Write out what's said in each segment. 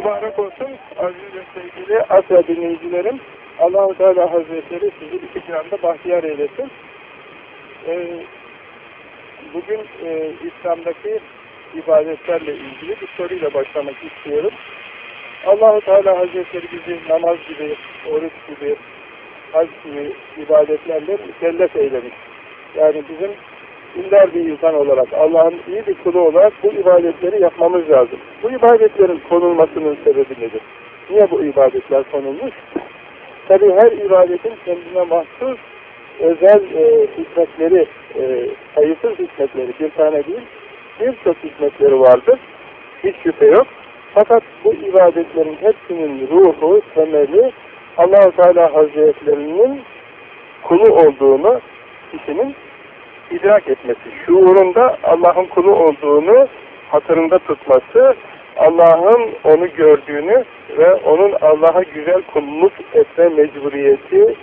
mübarek olsun aziz ve sevgili Asya dinleyicilerim. Allahu Teala Hazretleri sizi iki cihanda bahtiyar eylesin. Ee, bugün e, İslam'daki ibadetlerle ilgili bir soruyla başlamak istiyorum. Allahu Teala Hazretleri bizi namaz gibi, oruç gibi, hac gibi ibadetlerle mükellef eylemiş. Yani bizim dindar bir insan olarak, Allah'ın iyi bir kulu olarak bu ibadetleri yapmamız lazım. Bu ibadetlerin konulmasının sebebi nedir? Niye bu ibadetler konulmuş? Tabi her ibadetin kendine mahsus özel e, hikmetleri, e, sayısız hikmetleri, bir tane değil, birçok hikmetleri vardır. Hiç şüphe yok. Fakat bu ibadetlerin hepsinin ruhu, temeli allah Teala Hazretlerinin kulu olduğunu kişinin idrak etmesi, şuurunda Allah'ın kulu olduğunu hatırında tutması, Allah'ın onu gördüğünü ve onun Allah'a güzel kulluk etme mecburiyeti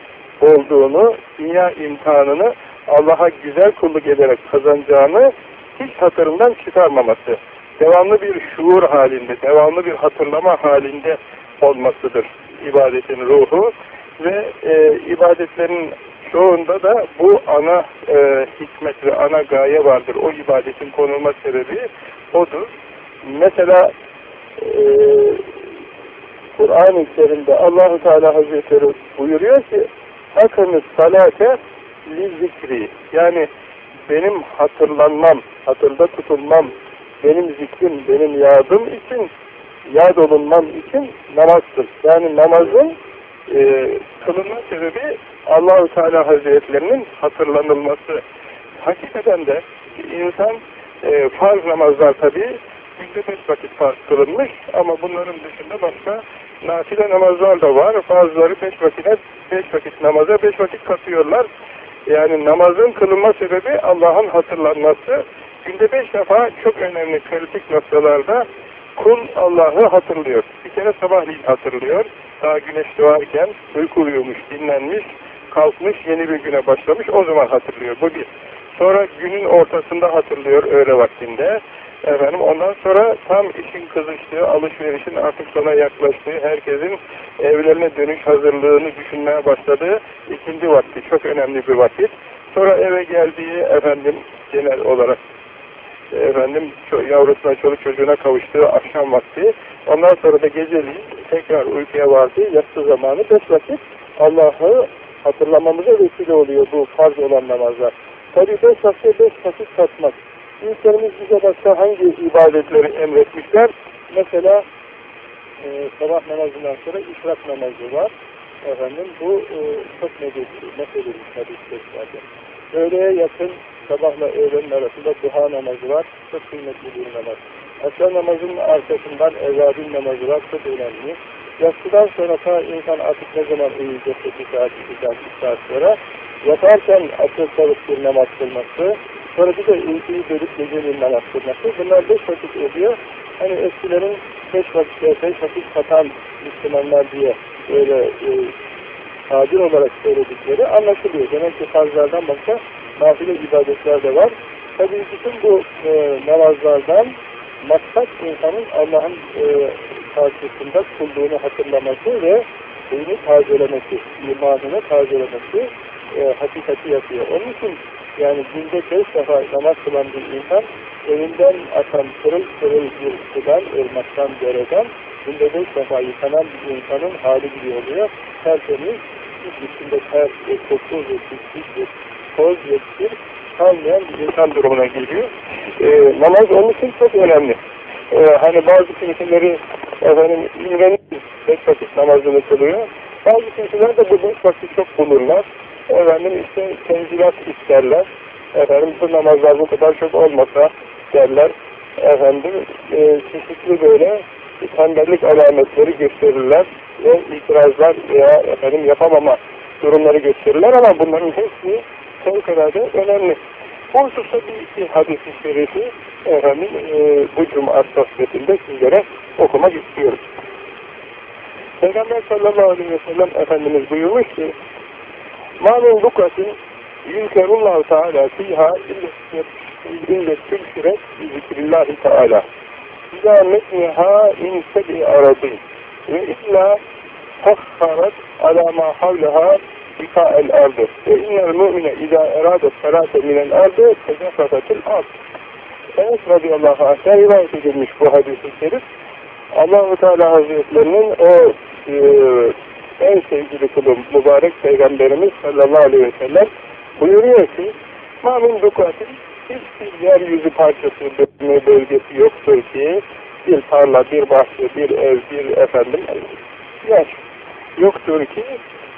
olduğunu, dünya imtihanını Allah'a güzel kulluk ederek kazanacağını hiç hatırından çıkarmaması, devamlı bir şuur halinde, devamlı bir hatırlama halinde olmasıdır ibadetin ruhu ve e, ibadetlerin çoğunda da bu ana e, hikmet ve ana gaye vardır. O ibadetin konulma sebebi odur. Mesela e, Kur'an-ı Kerim'de Allahu Teala Hazretleri buyuruyor ki Akınız salate li zikri yani benim hatırlanmam, hatırda tutulmam, benim zikrim, benim yadım için, yad olunmam için namazdır. Yani namazın e, kılınma sebebi Allahu Teala Hazretlerinin hatırlanılması. Hakikaten de insan e, farz namazlar tabi günde beş vakit farz kılınmış ama bunların dışında başka nafile namazlar da var. Bazıları beş vakite beş vakit namaza beş vakit katıyorlar. Yani namazın kılınma sebebi Allah'ın hatırlanması. Günde beş defa çok önemli kritik noktalarda kul Allah'ı hatırlıyor. Bir kere sabahleyin hatırlıyor. Daha güneş doğarken uyku uyumuş, dinlenmiş, kalkmış, yeni bir güne başlamış. O zaman hatırlıyor. Bu bir. Sonra günün ortasında hatırlıyor öğle vaktinde. Efendim ondan sonra tam işin kızıştığı, alışverişin artık sona yaklaştığı, herkesin evlerine dönüş hazırlığını düşünmeye başladığı ikinci vakti. Çok önemli bir vakit. Sonra eve geldiği efendim genel olarak efendim yavrusuna, çoluk çocuğuna kavuştuğu akşam vakti. Ondan sonra da geceliğin tekrar uykuya vardığı yatsı zamanı beş vakit Allah'ı hatırlamamıza vesile oluyor bu farz olan namazlar. Tabi beş vakit beş vakit katmak. Büyüklerimiz bize başka hangi ibadetleri emretmişler? Mesela e, sabah namazından sonra işrak namazı var. Efendim bu e, çok mesedilmiş hadislerde. Öğleye yakın sabahla öğlenin arasında duha namazı var. Çok kıymetli bir namaz. Akşam namazının arkasından evvabin namazı var. Çok önemli. Yatsıdan sonra ta insan artık ne zaman uyuyacak? 2 saat, 2 saat, 2 saat sonra. Yatarken akıl salık bir namaz kılması. Sonra bir de uykuyu bölüp gece bir namaz kılması. Bunlar beş vakit oluyor. Hani eskilerin beş vakit, beş vakit katan Müslümanlar diye böyle e, tabir olarak söyledikleri anlaşılıyor. Demek ki farzlardan başka nafile ibadetler de var. Tabii bütün bu e, namazlardan maksat insanın Allah'ın e, karşısında kulluğunu hatırlaması ve suyunu tazelemesi, imanını tazelemesi e, hakikati yapıyor. Onun için yani günde beş defa namaz kılan bir insan evinden akan pırıl pırıl bir sudan, ırmaktan, dereden günde beş defa yıkanan bir insanın hali gibi oluyor. Tertemiz, içinde ter, ve koku ve pislik ve toz ve kalmayan bir insan durumuna geliyor. E, namaz onun için çok önemli. E, hani bazı kimseleri efendim imrenir, beş vakit namazını kılıyor. Bazı kimseler de bu beş vakit çok bulurlar. Efendim işte tenzilat isterler. Efendim bu namazlar bu kadar çok olmasa derler. Efendim e, çeşitli böyle tembellik alametleri gösterirler ve itirazlar veya efendim yapamama durumları gösterirler ama bunların hepsi fevkalade önemli. Bu hususta bir hadis-i şerifi efendim e, bu cuma sohbetinde sizlere okumak istiyoruz. Peygamber sallallahu aleyhi ve sellem Efendimiz buyurmuş ki Malul lukatin yülkerullahu teala fiha ille tülküret zikrillahi teala. İzâ metniha insebi arabi ve illa fakharat ala ma havleha bika el ardı. Ve innel mu'mine izâ erâdet salâte minel ardı tezefratetil ardı Enes radıyallahu anh'ten rivayet edilmiş bu hadis-i şerif. Allah-u Teala Hazretlerinin o e, en sevgili kulum mübarek Peygamberimiz sallallahu aleyhi ve sellem buyuruyor ki Mamin dukatin hiçbir yeryüzü parçası bölme bölgesi yoktur ki bir tarla, bir bahçe, bir ev, bir efendim yaş yoktur ki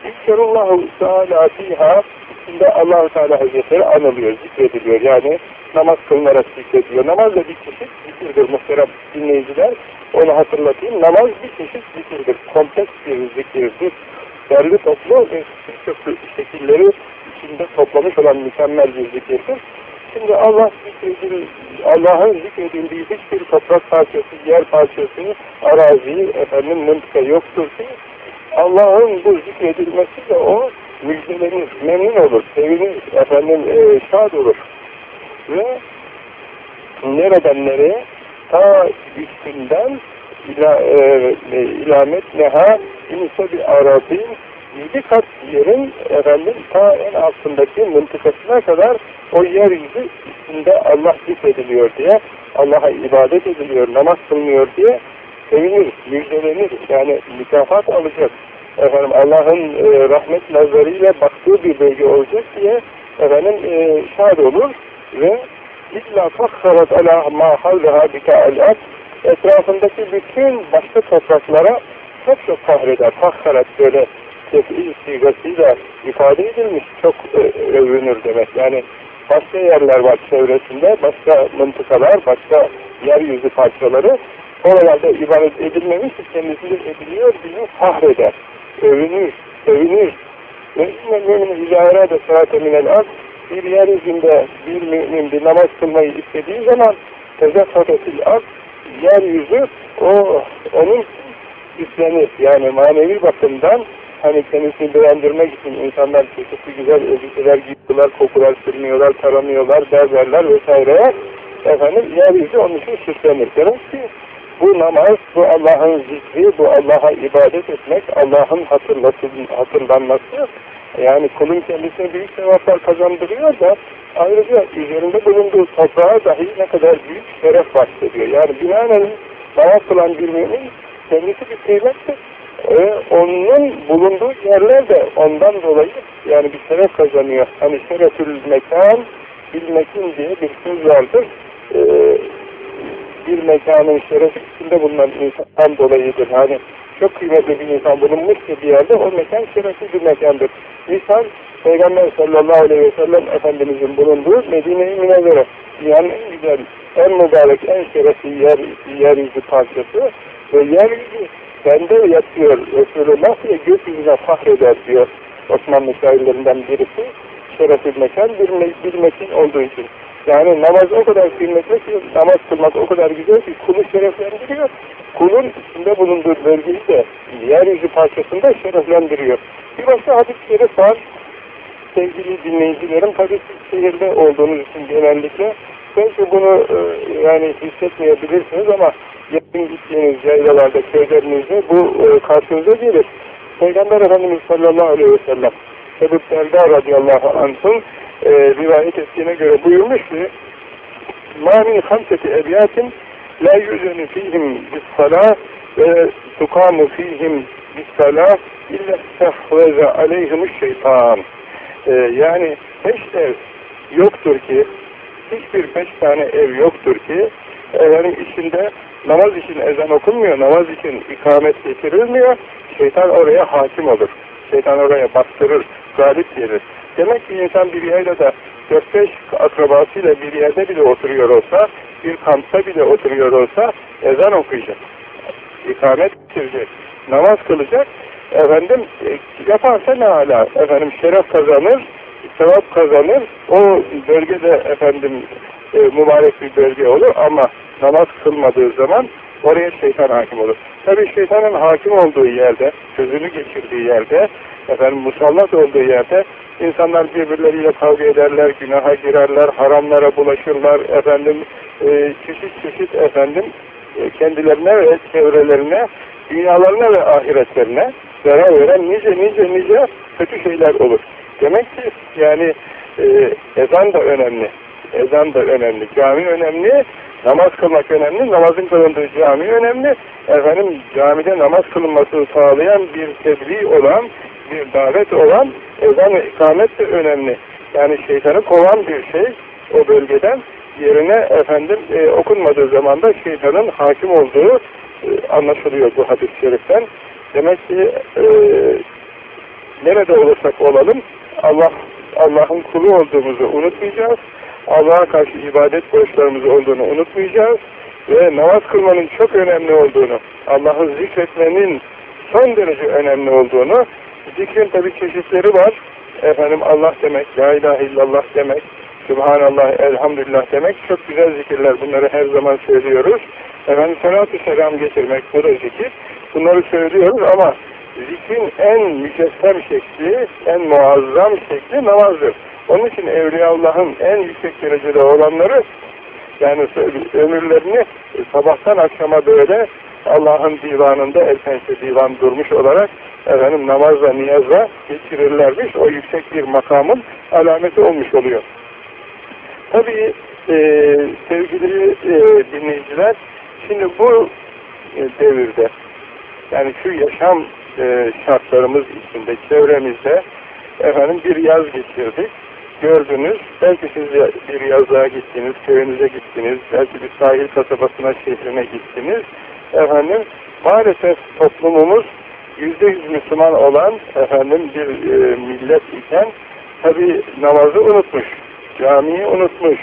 İzkerullahu Teala fiha içinde allah Teala Hazretleri anılıyor, zikrediliyor. Yani namaz kılınarak zikrediliyor. Namaz da bir çeşit zikirdir muhterem dinleyiciler. Onu hatırlatayım. Namaz bir çeşit zikirdir. Kompleks bir zikirdir. Derli toplu ve birçok şekilleri içinde toplamış olan mükemmel bir zikirdir. Şimdi Allah Allah'ın zikredildiği hiçbir toprak parçası, yer parçası, arazi, efendim, mıntıka yoktur ki Allah'ın bu zikredilmesiyle o müjdelenir, memnun olur, sevinir, efendim, e, şad olur. Ve nereden nereye? Ta üstünden ila, e, ilamet neha inse bir arabin yedi kat yerin efendim ta en altındaki mıntıkasına kadar o yeryüzü üstünde Allah zikrediliyor diye Allah'a ibadet ediliyor, namaz kılınıyor diye sevinir, müjdelenir. Yani mükafat alacak. Efendim Allah'ın e, rahmet nazarıyla baktığı bir bölge olacak diye efendim e, şad olur ve illa fakharat ala ma havleha bika'al etrafındaki bütün başka topraklara çok çok fahreder. Fakharat böyle tefil sigasıyla ifade edilmiş. Çok övünür demek. Yani başka yerler var çevresinde, başka mıntıkalar, başka yeryüzü parçaları oralarda ibadet edilmemiş, kendisini ediliyor diye fahreder, övünür, övünür. Ve inne mümin izâhâ da sâate minel ard bir yeryüzünde bir mümin bir namaz kılmayı istediği zaman tezeffatetil ard yeryüzü o onun üstlenir. Yani manevi bakımdan hani kendisini beğendirmek için insanlar çeşitli güzel elbiseler giyiyorlar, kokular sürmüyorlar, taranıyorlar, berberler vesaire. Efendim yeryüzü onun için süslenir. Demek ki bu namaz, bu Allah'ın zikri, bu Allah'a ibadet etmek, Allah'ın hatırlanması, yani kulun kendisine büyük sevaplar kazandırıyor da ayrıca üzerinde bulunduğu toprağa dahi ne kadar büyük şeref bahsediyor. Yani binaenaleyh namaz kılan bir mümin kendisi bir kıymettir. E, onun bulunduğu yerler de ondan dolayı yani bir şeref kazanıyor. Hani şerefül mekan bilmekin diye bir söz vardır. E, bir mekanın şerefi içinde bulunan insandan dolayıdır. Hani çok kıymetli bir insan bulunmuşsa bir yerde o mekan şerefli bir mekandır. İnsan Peygamber sallallahu aleyhi ve sellem Efendimizin bulunduğu Medine-i Münevvere dünyanın en güzel, en mübarek, en şerefli yer, yeryüzü parçası ve yeryüzü bende yatıyor Resulullah diye gökyüzüne fahreder diyor Osmanlı şairlerinden birisi. Şerefli mekan bir, bir mekin olduğu için. Yani namaz o kadar kıymetli ki, namaz kılmak o kadar güzel ki kulu şereflendiriyor. Kulun içinde bulunduğu bölgeyi de yeryüzü parçasında şereflendiriyor. Bir başka hadis-i şerif var. Sevgili dinleyicilerim, tabii şehirde olduğunuz için genellikle belki bunu e, yani hissetmeyebilirsiniz ama yakın gittiğiniz yaylalarda, köylerinizde bu e, karşınıza gelir. Peygamber Efendimiz sallallahu aleyhi ve sellem Ebu Selda radıyallahu anh'ın e, rivayet ettiğine göre buyurmuş ki مَا مِنْ خَمْسَةِ اَبْيَاتٍ لَا يُزَنُ ف۪يهِمْ بِالصَّلَاةِ ve tukamu fihim bis-salah illa sehveze aleyhimuş şeytan. Ee, yani beş ev yoktur ki, hiçbir beş tane ev yoktur ki, efendim içinde namaz için ezan okunmuyor, namaz için ikamet getirilmiyor, şeytan oraya hakim olur. Şeytan oraya bastırır, galip gelir. Demek ki insan bir yerde de 4-5 akrabasıyla bir yerde bile oturuyor olsa, bir kampta bile oturuyor olsa ezan okuyacak. İkamet getirecek. Namaz kılacak. Efendim e, yaparsa ne hala? Efendim şeref kazanır, sevap kazanır. O bölgede efendim e, mübarek bir bölge olur ama namaz kılmadığı zaman oraya şeytan hakim olur. Tabi şeytanın hakim olduğu yerde, sözünü geçirdiği yerde, efendim musallat olduğu yerde insanlar birbirleriyle kavga ederler, günaha girerler, haramlara bulaşırlar, efendim e, çeşit çeşit efendim e, kendilerine ve çevrelerine, dünyalarına ve ahiretlerine zarar veren nice nice nice kötü şeyler olur. Demek ki yani e, ezan da önemli. Ezan da önemli. Cami önemli. Namaz kılmak önemli. Namazın kılındığı cami önemli. Efendim camide namaz kılınmasını sağlayan bir tebliğ olan, bir davet olan ezan ve ikamet de önemli. Yani şeytanı kovan bir şey o bölgeden yerine efendim e, okunmadığı zaman da şeytanın hakim olduğu e, anlaşılıyor bu hadis-i şeriften. Demek ki e, nerede olursak olalım Allah Allah'ın kulu olduğumuzu unutmayacağız. Allah'a karşı ibadet borçlarımız olduğunu unutmayacağız. Ve namaz kılmanın çok önemli olduğunu, Allah'ı zikretmenin son derece önemli olduğunu, zikrin tabi çeşitleri var. Efendim Allah demek, La ilahe illallah demek, Subhanallah, Elhamdülillah demek çok güzel zikirler. Bunları her zaman söylüyoruz. Efendim salatü selam getirmek, bu da zikir. Bunları söylüyoruz ama zikrin en mücessem şekli, en muazzam şekli namazdır. Onun için Evliyaullah'ın en yüksek derecede olanları yani ömürlerini sabahtan akşama böyle Allah'ın divanında el pençe divan durmuş olarak efendim namazla niyazla geçirirlermiş. O yüksek bir makamın alameti olmuş oluyor. Tabii e, sevgili e, dinleyiciler şimdi bu e, devirde yani şu yaşam e, şartlarımız içinde, çevremizde efendim bir yaz geçirdik. Gördünüz, belki siz bir yazlığa gittiniz, köyünüze gittiniz, belki bir sahil kasabasına, şehrine gittiniz. Efendim, maalesef toplumumuz yüzde yüz Müslüman olan efendim bir e, millet iken tabi namazı unutmuş, camiyi unutmuş,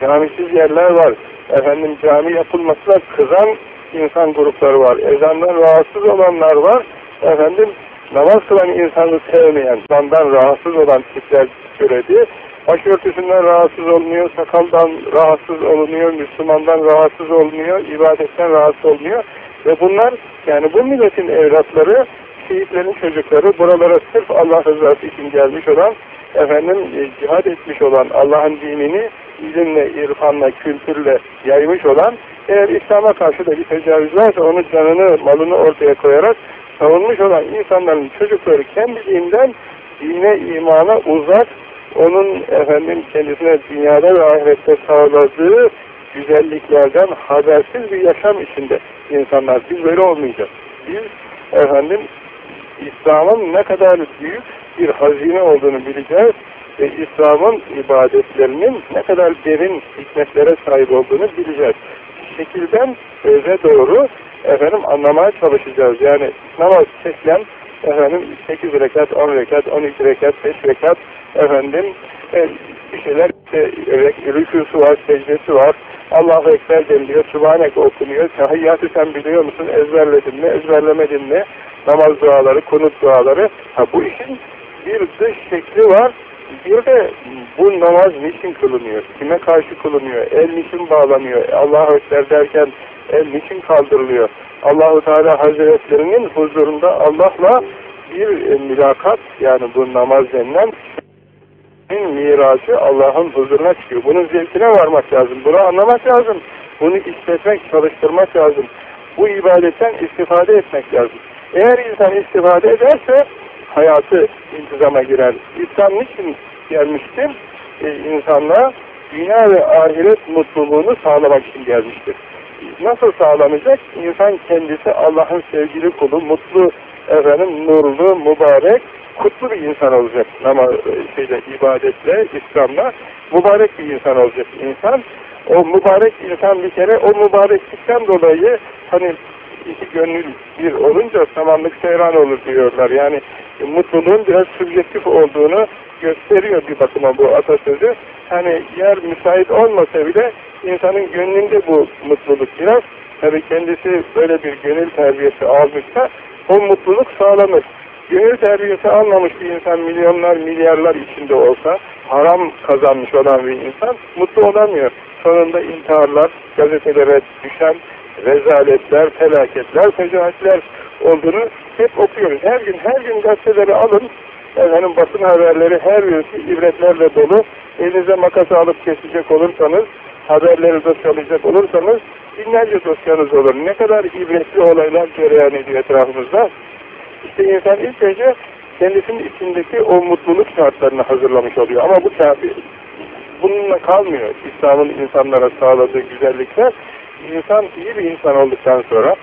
camisiz yerler var. Efendim cami yapılmasına kızan insan grupları var. Ezandan rahatsız olanlar var. Efendim namaz kılan insanı sevmeyen, zandan rahatsız olan tipler söyledi. Başörtüsünden rahatsız olmuyor, sakaldan rahatsız olunuyor, Müslümandan rahatsız olmuyor, ibadetten rahatsız olmuyor. Ve bunlar yani bu milletin evlatları, şehitlerin çocukları, buralara sırf Allah rızası için gelmiş olan, efendim e, cihad etmiş olan, Allah'ın dinini ilimle, irfanla, kültürle yaymış olan, eğer İslam'a karşı da bir tecavüz varsa onu canını, malını ortaya koyarak savunmuş olan insanların çocukları kendiliğinden dine, imana uzak, onun efendim kendisine dünyada ve ahirette sağladığı güzelliklerden habersiz bir yaşam içinde insanlar. Biz böyle olmayacağız. Biz efendim İslam'ın ne kadar büyük bir hazine olduğunu bileceğiz ve İslam'ın ibadetlerinin ne kadar derin hikmetlere sahip olduğunu bileceğiz. Şekilden öze doğru efendim anlamaya çalışacağız. Yani namaz çekilen efendim 8 rekat, 10 rekat, 12 rekat, 5 rekat efendim e, bir şeyler işte, rükûsu var, secdesi var. Allahu Ekber deniliyor, Sübhanek okunuyor. Tahiyyatı sen biliyor musun? Ezberledin mi? Ezberlemedin mi? Namaz duaları, kunut duaları. Ha, bu işin bir dış şekli var. Bir de bu namaz niçin kılınıyor? Kime karşı kılınıyor? El niçin bağlanıyor? Allahu Ekber derken el niçin kaldırılıyor? Allahu Teala Hazretlerinin huzurunda Allah'la bir e, mülakat yani bu namaz denilen miracı Allah'ın huzuruna çıkıyor. Bunun zevkine varmak lazım. Bunu anlamak lazım. Bunu hissetmek, çalıştırmak lazım. Bu ibadetten istifade etmek lazım. Eğer insan istifade ederse hayatı intizama girer. İslam niçin gelmiştir? Ee, insanlığa dünya ve ahiret mutluluğunu sağlamak için gelmiştir. Nasıl sağlanacak? İnsan kendisi Allah'ın sevgili kulu, mutlu, efendim, nurlu, mübarek, kutlu bir insan olacak. Ama şeyde, ibadetle, İslam'la mübarek bir insan olacak insan. O mübarek insan bir kere o mübareklikten dolayı hani iki gönül bir olunca samanlık seyran olur diyorlar. Yani mutluluğun biraz subjektif olduğunu gösteriyor bir bakıma bu atasözü. Hani yer müsait olmasa bile insanın gönlünde bu mutluluk biraz. Tabi kendisi böyle bir gönül terbiyesi almışsa o mutluluk sağlanır. Gönül terbiyesi almamış bir insan milyonlar, milyarlar içinde olsa haram kazanmış olan bir insan mutlu olamıyor. Sonunda intiharlar, gazetelere düşen rezaletler, felaketler, fecaatler olduğunu hep okuyoruz. Her gün, her gün gazeteleri alın, efendim basın haberleri her birisi ibretlerle dolu. Elinize makası alıp kesecek olursanız, haberleri de çalacak olursanız binlerce dosyanız olur. Ne kadar ibretli olaylar cereyan ediyor etrafımızda. İşte insan ilk önce kendisinin içindeki o mutluluk şartlarını hazırlamış oluyor. Ama bu kafi. Bununla kalmıyor. İslam'ın insanlara sağladığı güzellikler. İnsan iyi bir insan olduktan sonra,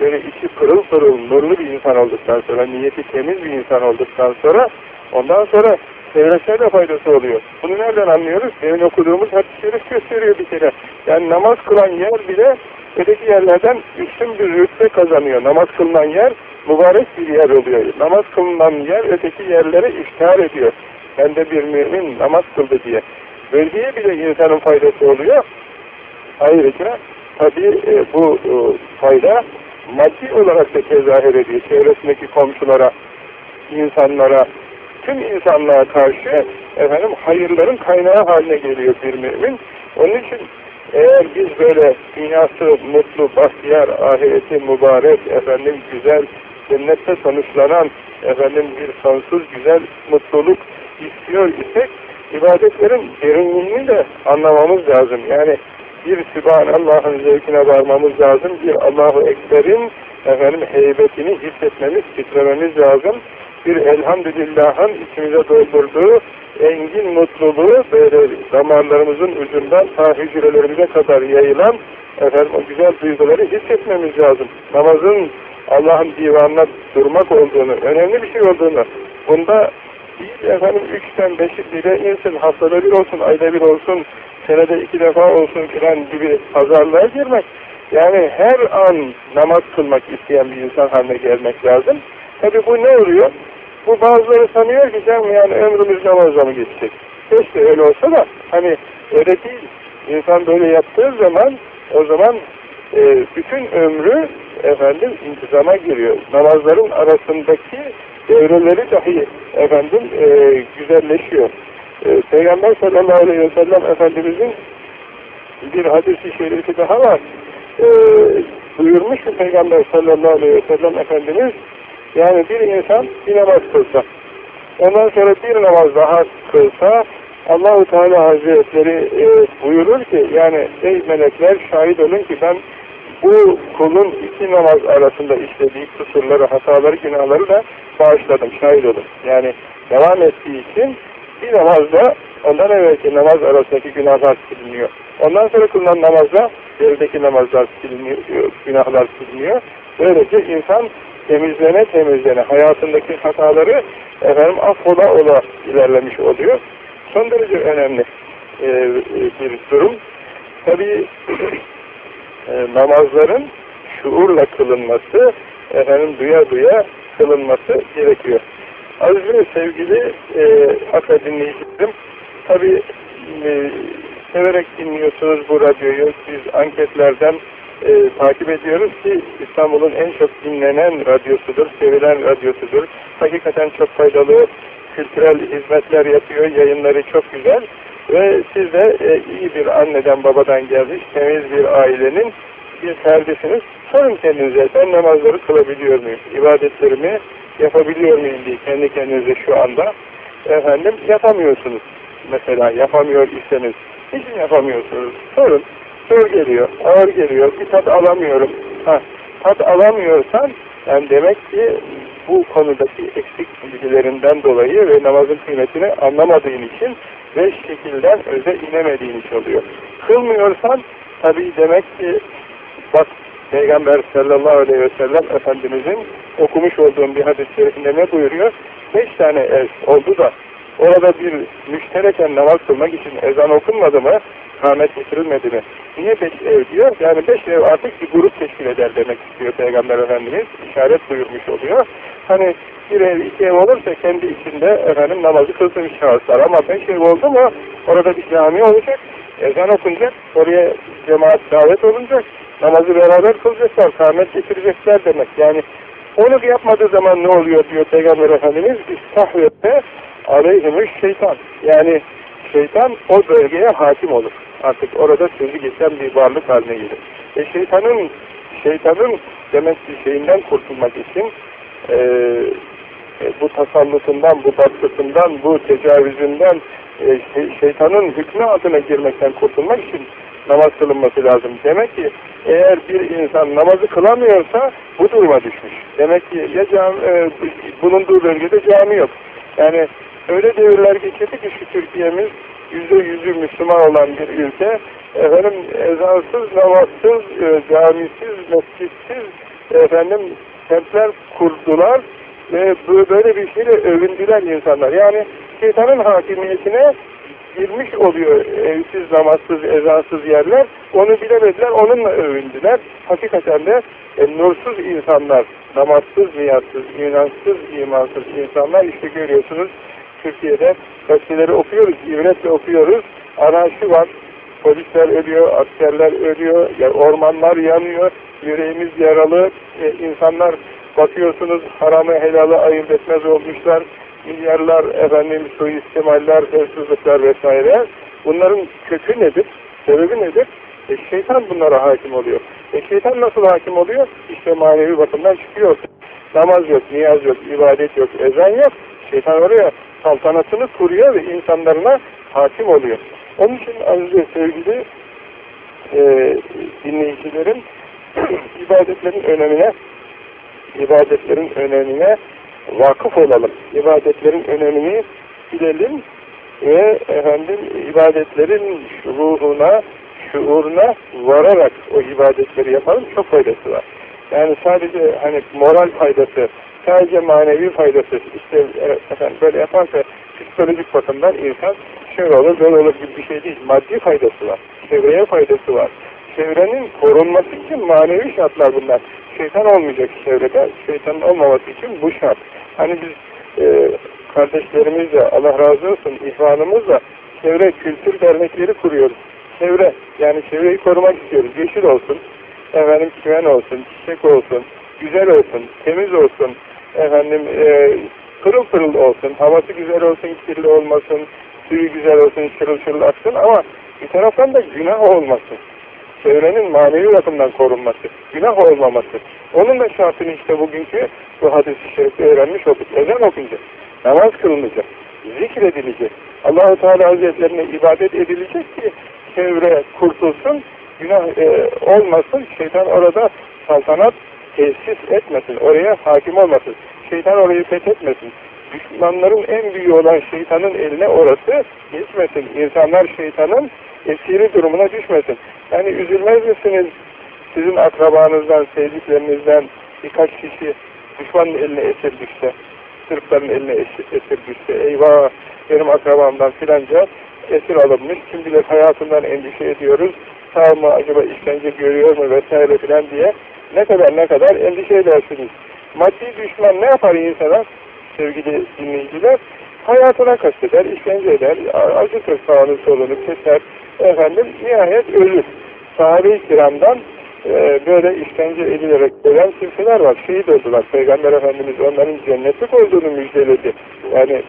böyle içi pırıl pırıl, nurlu bir insan olduktan sonra, niyeti temiz bir insan olduktan sonra, ondan sonra çevresine de faydası oluyor. Bunu nereden anlıyoruz? Demin okuduğumuz hadis-i şerif gösteriyor bir kere. Yani namaz kılan yer bile öteki yerlerden üstün bir rütbe kazanıyor. Namaz kılınan yer mübarek bir yer oluyor. Namaz kılınan yer öteki yerlere iftihar ediyor. Ben de bir mümin namaz kıldı diye. Bölgeye bile insanın faydası oluyor. Ayrıca tabi e, bu e, fayda maddi olarak da tezahür ediyor. Çevresindeki komşulara, insanlara, tüm insanlığa karşı efendim hayırların kaynağı haline geliyor bir mümin. Onun için eğer biz böyle dünyası mutlu, bahtiyar, ahireti mübarek, efendim güzel, cennette sonuçlanan efendim bir sonsuz güzel mutluluk istiyor isek ibadetlerin derinliğini de anlamamız lazım. Yani bir Sübhanallah'ın zevkine varmamız lazım. Bir Allahu Ekber'in efendim heybetini hissetmemiz, titrememiz lazım. Bir elhamdülillah'ın içimize doldurduğu engin mutluluğu böyle damarlarımızın ucundan ta hücrelerimize kadar yayılan efendim o güzel duyguları hissetmemiz lazım. Namazın Allah'ın divanına durmak olduğunu, önemli bir şey olduğunu, bunda değil efendim üçten beşi bile insin, haftada bir olsun, ayda bir olsun, senede iki defa olsun filan gibi pazarlığa girmek. Yani her an namaz kılmak isteyen bir insan haline gelmek lazım. Tabi bu ne oluyor? Bu bazıları sanıyor ki canım yani ömrümüz namazla mı geçecek? Keşke öyle olsa da hani öyle değil. İnsan böyle yaptığı zaman o zaman e, bütün ömrü efendim intizama giriyor. Namazların arasındaki devreleri dahi efendim e, güzelleşiyor. E, Peygamber sallallahu aleyhi ve sellem Efendimizin bir hadisi şerifi daha var. E, buyurmuş ki Peygamber sallallahu aleyhi ve sellem Efendimiz yani bir insan bir namaz kılsa ondan sonra bir namaz daha kılsa Allahu Teala Hazretleri e, buyurur ki yani ey melekler şahit olun ki ben bu kulun iki namaz arasında işlediği kusurları, hataları, günahları da bağışladım, şahit olun. Yani devam ettiği için bir namazda ondan evvelki namaz arasındaki günahlar siliniyor. Ondan sonra kılınan namazda gerideki namazlar siliniyor, günahlar siliniyor. Böylece insan temizlene temizlene hayatındaki hataları efendim affola ola ilerlemiş oluyor. Son derece önemli e, bir durum. Tabii e, namazların şuurla kılınması, efendim duya duya kılınması gerekiyor. Aziz ve sevgili e, hakka dinleyicilerim, tabi e, severek dinliyorsunuz bu radyoyu. Biz anketlerden e, takip ediyoruz ki İstanbul'un en çok dinlenen radyosudur, sevilen radyosudur. Hakikaten çok faydalı kültürel hizmetler yapıyor, yayınları çok güzel. Ve siz de e, iyi bir anneden babadan gelmiş, temiz bir ailenin bir ferdisiniz. Sorun kendinize, ben namazları kılabiliyor muyum? İbadetlerimi yapabiliyor muyum diye kendi kendinize şu anda. Efendim yapamıyorsunuz. Mesela yapamıyor iseniz. Mi yapamıyorsunuz? Sorun. Zor geliyor, ağır geliyor, bir tat alamıyorum. Ha, tat alamıyorsan yani demek ki bu konudaki eksik bilgilerinden dolayı ve namazın kıymetini anlamadığın için ve şekilden öze inemediğin için oluyor. Kılmıyorsan tabii demek ki bak Peygamber sallallahu aleyhi ve sellem Efendimizin okumuş olduğum bir hadis-i şerifinde ne buyuruyor? Beş tane ev oldu da orada bir müştereken namaz kılmak için ezan okunmadı mı? Kâmet getirilmedi mi? Niye beş ev diyor? Yani beş ev artık bir grup teşkil eder demek istiyor Peygamber Efendimiz. işaret buyurmuş oluyor. Hani bir ev, iki ev olursa kendi içinde efendim namazı kılsın şahıslar. Ama beş ev oldu mu orada bir cami olacak. Ezan okunacak. Oraya cemaat davet olunacak. Namazı beraber kılacaklar. Kâmet getirecekler demek. Yani onu yapmadığı zaman ne oluyor diyor Peygamber Efendimiz? İstahvette aleyhimüş şeytan. Yani şeytan o bölgeye hakim olur. Artık orada sözü geçen bir varlık haline gelir. E şeytanın şeytanın demek ki şeyinden kurtulmak için e, e, bu tasallutundan, bu baskısından, bu tecavüzünden e, şey- şeytanın hükmü altına girmekten kurtulmak için namaz kılınması lazım. Demek ki eğer bir insan namazı kılamıyorsa bu duruma düşmüş. Demek ki ya cami, e, bulunduğu bölgede cami yok. Yani öyle devirler geçirdi ki şu Türkiye'miz yüzde yüzü Müslüman olan bir ülke. Efendim ezansız, namazsız, e, camisiz, mescitsiz efendim kentler kurdular ve böyle bir şeyle övündüler insanlar. Yani şeytanın hakimiyetine girmiş oluyor evsiz, namazsız, ezansız yerler. Onu bilemediler, onunla övündüler. Hakikaten de e, nursuz insanlar, namazsız, niyazsız, inansız, imansız insanlar işte görüyorsunuz Türkiye'de gazeteleri okuyoruz, ibretle okuyoruz. Anarşi var, polisler ölüyor, askerler ölüyor, ya ormanlar yanıyor, yüreğimiz yaralı, e, insanlar bakıyorsunuz haramı helalı ayırt etmez olmuşlar, milyarlar efendim suistimaller, hırsızlıklar vesaire. Bunların kökü nedir? Sebebi nedir? E, şeytan bunlara hakim oluyor. E, şeytan nasıl hakim oluyor? İşte manevi bakımdan çıkıyor. Namaz yok, niyaz yok, ibadet yok, ezan yok. Şeytan oraya saltanatını kuruyor ve insanlarına hakim oluyor. Onun için aziz sevgili e, dinleyicilerin ibadetlerin önemine ibadetlerin önemine vakıf olalım. İbadetlerin önemini bilelim ve efendim ibadetlerin şuuruna, şuuruna vararak o ibadetleri yapalım. Çok faydası var. Yani sadece hani moral faydası, sadece manevi faydası, işte e, efendim böyle yaparsa psikolojik bakımdan insan şöyle olur, böyle olur gibi bir şey değil. Maddi faydası var. Çevreye faydası var. Çevrenin korunması için manevi şartlar bunlar. Şeytan olmayacak çevrede. Şeytanın olmaması için bu şart. Hani biz e, kardeşlerimizle, Allah razı olsun, ihvanımızla çevre kültür dernekleri kuruyoruz. Çevre, yani çevreyi korumak istiyoruz. Yeşil olsun, efendim çimen olsun, çiçek olsun, güzel olsun, temiz olsun, efendim e, pırıl pırıl olsun, havası güzel olsun, kirli olmasın, suyu güzel olsun, şırıl şırıl aksın ama bir taraftan da günah olmasın. Çevrenin manevi bakımdan korunması, günah olmaması. Onun da şartını işte bugünkü bu hadis-i şerifte öğrenmiş olduk. Ezan okunacak, namaz kılınacak, zikredilecek. Allahu Teala Hazretlerine ibadet edilecek ki çevre kurtulsun, günah e, olmasın, şeytan orada saltanat tesis etmesin, oraya hakim olmasın. Şeytan orayı fethetmesin. Düşmanların en büyüğü olan şeytanın eline orası geçmesin. İnsanlar şeytanın esiri durumuna düşmesin. Yani üzülmez misiniz sizin akrabanızdan, sevdiklerinizden birkaç kişi düşmanın eline esir düşse, Sırpların eline esir, düşse, eyvah benim akrabamdan filanca esir alınmış, kim bilir hayatından endişe ediyoruz, sağ mı acaba işkence görüyor mu vesaire filan diye ne kadar ne kadar endişe edersiniz. Maddi düşman ne yapar insana sevgili dinleyiciler? Hayatına kasteder, işkence eder, acıtır sağını solunu keser, efendim nihayet ölür. Sahabe-i kiramdan e, böyle işkence edilerek ölen kimseler var. Şehit oldular. Peygamber Efendimiz onların cennetlik olduğunu müjdeledi. Yani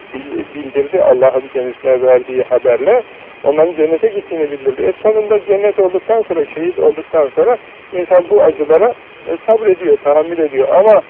bildirdi Allah'ın kendisine verdiği haberle onların cennete gittiğini bildirdi. E sonunda cennet olduktan sonra, şehit olduktan sonra insan bu acılara sabrediyor, tahammül ediyor. Ama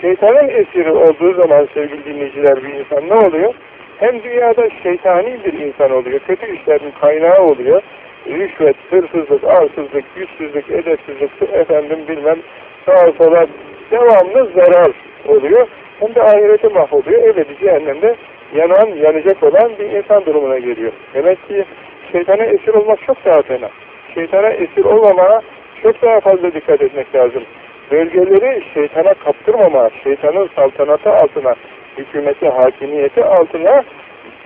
şeytanın esiri olduğu zaman sevgili dinleyiciler bir insan ne oluyor? Hem dünyada şeytani bir insan oluyor, kötü işlerin kaynağı oluyor. Rüşvet, hırsızlık, arsızlık, yüzsüzlük, edepsizlik, efendim bilmem sağa sola devamlı zarar oluyor. Hem de ahireti mahvoluyor. Bir cehennemde yanan, yanacak olan bir insan durumuna geliyor. Demek ki şeytana esir olmak çok daha fena. Şeytana esir olmamaya çok daha fazla dikkat etmek lazım. Bölgeleri şeytana kaptırmama, şeytanın saltanatı altına, hükümeti, hakimiyeti altına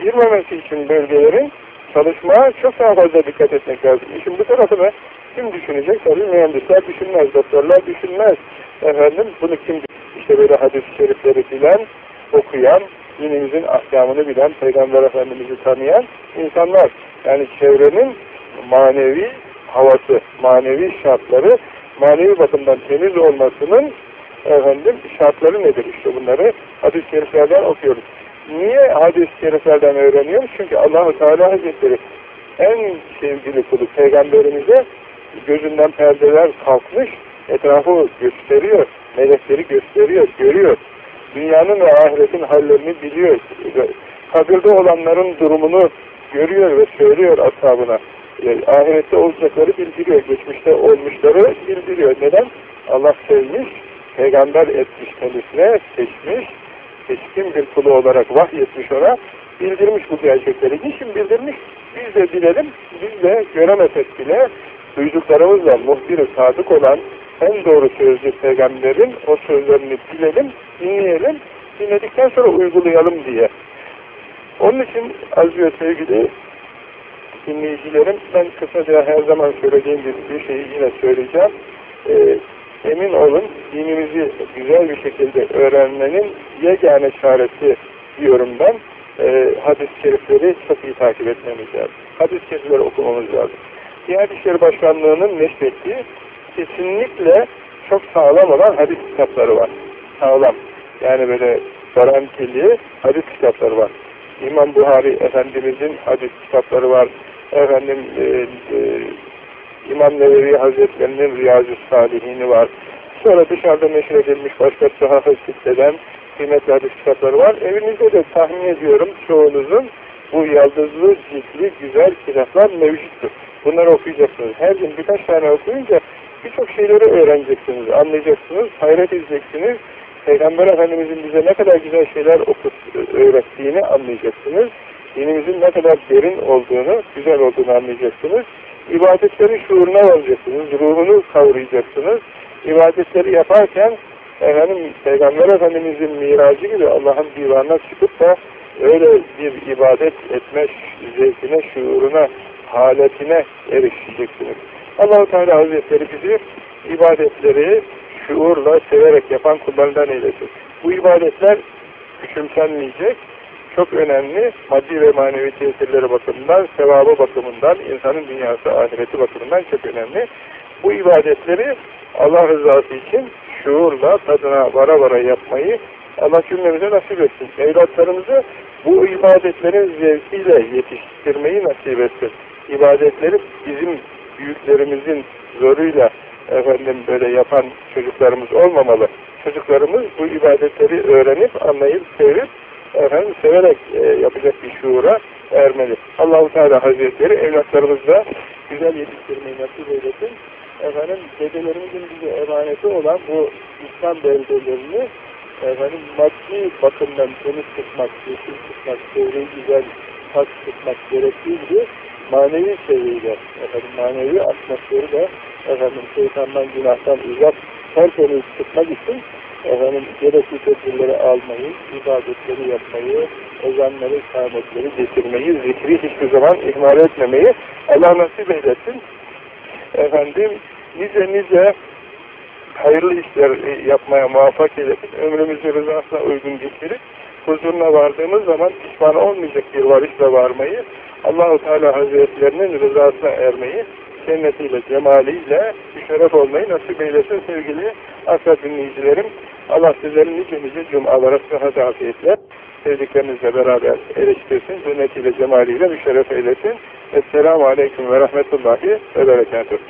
girmemesi için bölgelerin çalışmaya çok daha fazla dikkat etmek lazım. İşin bu tarafını kim düşünecek? Tabii mühendisler düşünmez, doktorlar düşünmez. Efendim bunu kim işte böyle hadis-i şerifleri bilen, okuyan, dinimizin ahkamını bilen, Peygamber Efendimiz'i tanıyan insanlar. Yani çevrenin manevi havası, manevi şartları, manevi bakımdan temiz olmasının efendim şartları nedir işte bunları hadis-i şeriflerden okuyoruz. Niye hadis-i şeriflerden öğreniyoruz? Çünkü Allahu Teala Hazretleri en sevgili kulu peygamberimize gözünden perdeler kalkmış, etrafı gösteriyor, melekleri gösteriyor, görüyor. Dünyanın ve ahiretin hallerini biliyor. Kabirde olanların durumunu görüyor ve söylüyor ashabına. E, ahirette olacakları bildiriyor, geçmişte olmuşları bildiriyor. Neden? Allah sevmiş, peygamber etmiş kendisine, seçmiş, seçkin bir kulu olarak vahyetmiş ona, bildirmiş bu gerçekleri. Niçin bildirmiş? Biz de bilelim, biz de göremesek bile duyduklarımızla muhbir sadık olan en doğru sözlü peygamberin o sözlerini bilelim, dinleyelim, dinledikten sonra uygulayalım diye. Onun için az ve sevgili dinleyicilerim, ben kısaca her zaman söylediğim gibi bir şeyi yine söyleyeceğim. Ee, emin olun, dinimizi güzel bir şekilde öğrenmenin yegane çaresi diyorum ben, e, hadis-i şerifleri çok iyi takip etmemiz lazım. Hadis-i şerifleri okumamız lazım. Diyanet İşleri Başkanlığı'nın neşrettiği kesinlikle çok sağlam olan hadis kitapları var. Sağlam. Yani böyle garantili hadis kitapları var. İmam Buhari Efendimizin hadis kitapları var. Efendim e, e, İmam Nevevi Hazretlerinin Riyazu Salihini var. Sonra dışarıda neşredilmiş başka sahafe siteden kıymetli hadis kitapları var. Evinizde de tahmin ediyorum çoğunuzun bu yaldızlı, ciltli, güzel kitaplar mevcuttur. Bunları okuyacaksınız. Her gün birkaç tane okuyunca birçok şeyleri öğreneceksiniz, anlayacaksınız, hayret edeceksiniz. Peygamber Efendimizin bize ne kadar güzel şeyler okut, öğrettiğini anlayacaksınız. Dinimizin ne kadar derin olduğunu, güzel olduğunu anlayacaksınız. İbadetlerin şuuruna varacaksınız, ruhunu kavrayacaksınız. İbadetleri yaparken efendim Peygamber Efendimizin miracı gibi Allah'ın divanına çıkıp da öyle bir ibadet etme zevkine, şuuruna, haletine erişeceksiniz. allah Teala Hazretleri bizi ibadetleri şuurla, severek yapan kullarından eylesin. Bu ibadetler küçümsenmeyecek, çok önemli maddi ve manevi tesirleri bakımından, sevabı bakımından, insanın dünyası, ahireti bakımından çok önemli. Bu ibadetleri Allah rızası için şuurla, tadına vara vara yapmayı Allah cümlemize nasip etsin. Evlatlarımızı bu ibadetlerin zevkiyle yetiştirmeyi nasip etsin. İbadetleri bizim büyüklerimizin zoruyla efendim böyle yapan çocuklarımız olmamalı. Çocuklarımız bu ibadetleri öğrenip, anlayıp, sevip efendim severek e, yapacak bir şuura ermeli. Allahu Teala Hazretleri evlatlarımızla güzel yetiştirmeyi nasip eylesin. Efendim dedelerimizin bize emaneti olan bu İslam beldelerini efendim maddi bakımdan temiz tutmak, yeşil tutmak, çevreyi güzel tak tutmak gerektiği gibi manevi seviyede, efendim manevi atmosferi de efendim şeytandan, günahtan uzak tertemiz tutmak için efendim gerekli tedbirleri almayı, ibadetleri yapmayı, ezanları, kâmetleri getirmeyi, zikri hiçbir zaman ihmal etmemeyi Allah nasip eylesin. Efendim nice nice hayırlı işler yapmaya muvaffak eylesin. Ömrümüzü rızasına uygun geçirip huzuruna vardığımız zaman pişman olmayacak bir varışla varmayı, Allahu Teala Hazretlerinin rızasına ermeyi, cennetiyle, cemaliyle şeref olmayı nasip eylesin sevgili asla dinleyicilerim. Allah sizlerin nice cumalara sıhhat afiyetle sevdiklerinizle beraber eriştirsin, cennetiyle, cemaliyle müşerref eylesin. Esselamu Aleyküm ve Rahmetullahi ve Berekatuhu.